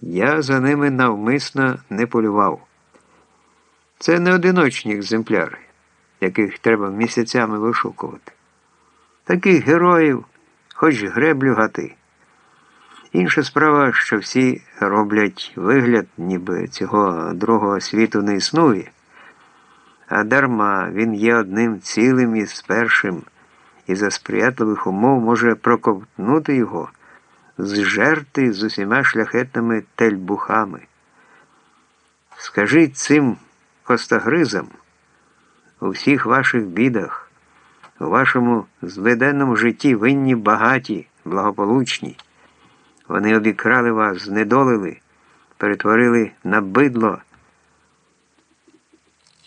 Я за ними навмисно не полював. Це не одиночні екземпляри, яких треба місяцями вишукувати. Таких героїв, хоч греблю гати. Інша справа, що всі роблять вигляд, ніби цього другого світу не існує, а дарма він є одним цілим із першим, і за сприятливих умов може проковтнути його, зжерти з усіма шляхетними тельбухами. Скажіть цим костогризам у всіх ваших бідах, у вашому зведенному житті винні багаті, благополучні. Вони обікрали вас, знедолили, перетворили на бидло.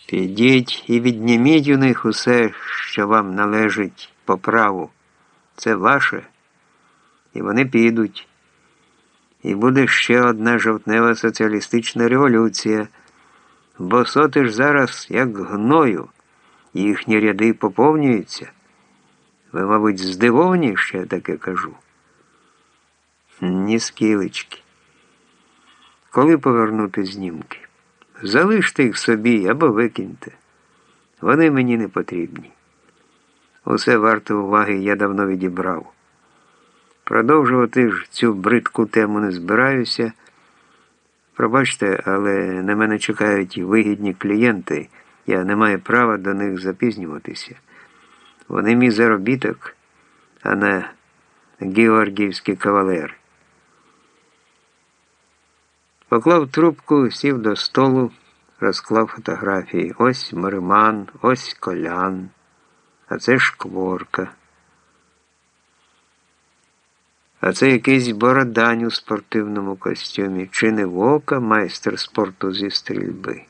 Підіть і відніміть у них усе, що вам належить по праву. Це ваше, і вони підуть. І буде ще одна жовтнева соціалістична революція, бо соти ж зараз, як гною, їхні ряди поповнюються. Ви, мабуть, здивовані, що я таке кажу. Ні скілечки. Коли повернути знімки? Залиште їх собі або викиньте. Вони мені не потрібні. Усе варте уваги я давно відібрав. Продовжувати ж цю бридку тему не збираюся. Пробачте, але на мене чекають вигідні клієнти. Я не маю права до них запізнюватися. Вони мій заробіток, а не георгіївський кавалер. Поклав трубку, сів до столу, розклав фотографії. Ось Мариман, ось колян, а це шкворка. А це якийсь бородань у спортивному костюмі, чи не вока майстер спорту зі стрільби.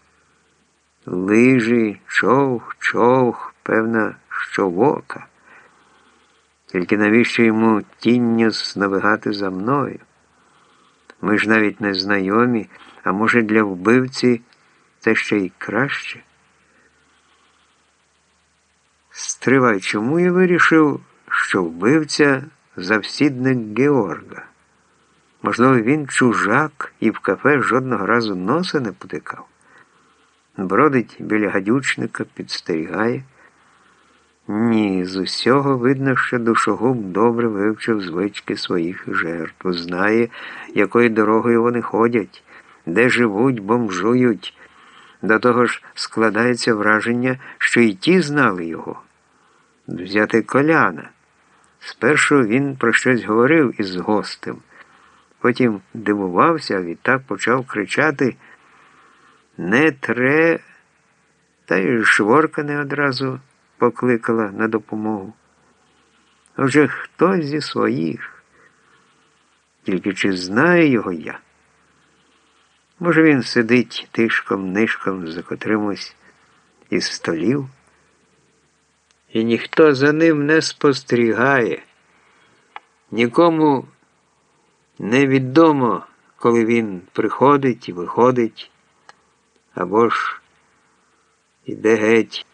Лижі, човх, човх, певна, що вока. Тільки навіщо йому тінню навигати за мною? Ми ж навіть не знайомі, а може для вбивці це ще й краще. Стривай, чому я вирішив, що вбивця завсідник Георга? Можливо, він чужак і в кафе жодного разу носа не потикав. Бродить біля гадючника, підстерігає. Ні, з усього видно, що душогуб добре вивчив звички своїх жертв, знає, якою дорогою вони ходять, де живуть, бомжують. До того ж складається враження, що і ті знали його. Взяти коляна. Спершу він про щось говорив із гостем, потім дивувався, а відтак почав кричати Не тре, та й шворка не одразу покликала на допомогу. Отже, хтось зі своїх, тільки чи знаю його я? Може, він сидить тишком нишком за котримось із столів, і ніхто за ним не спостерігає, нікому невідомо, коли він приходить і виходить, або ж іде геть.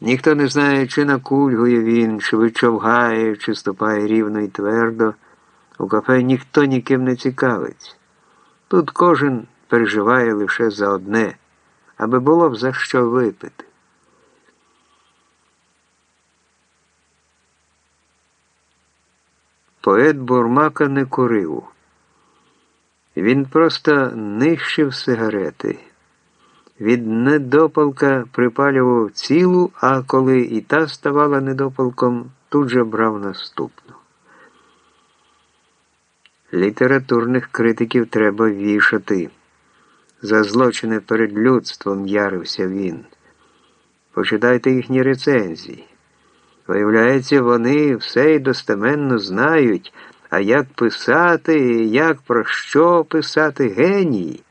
Ніхто не знає, чи накульгує він, чи вичовгає, чи ступає рівно і твердо. У кафе ніхто ніким не цікавиться. Тут кожен переживає лише за одне, аби було б за що випити. Поет Бурмака не курив. Він просто нищив сигарети. Від недопалка припалював цілу, а коли і та ставала недопалком, тут же брав наступну. Літературних критиків треба вішати. За злочини перед людством ярився він. Почитайте їхні рецензії. Виявляється, вони все й достеменно знають, а як писати, як про що писати генії.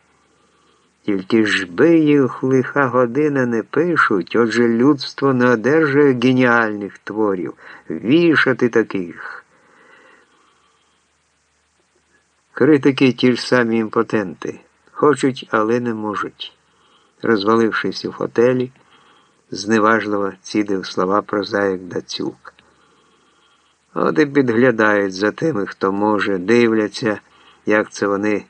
Тільки ж би їх лиха година не пишуть, отже людство не одержує геніальних творів, вішати таких. Критики ті ж самі імпотенти. Хочуть, але не можуть. Розвалившись у фотелі, зневажливо цідив слова прозаїк Дацюк. От і підглядають за тими, хто може, дивляться як це вони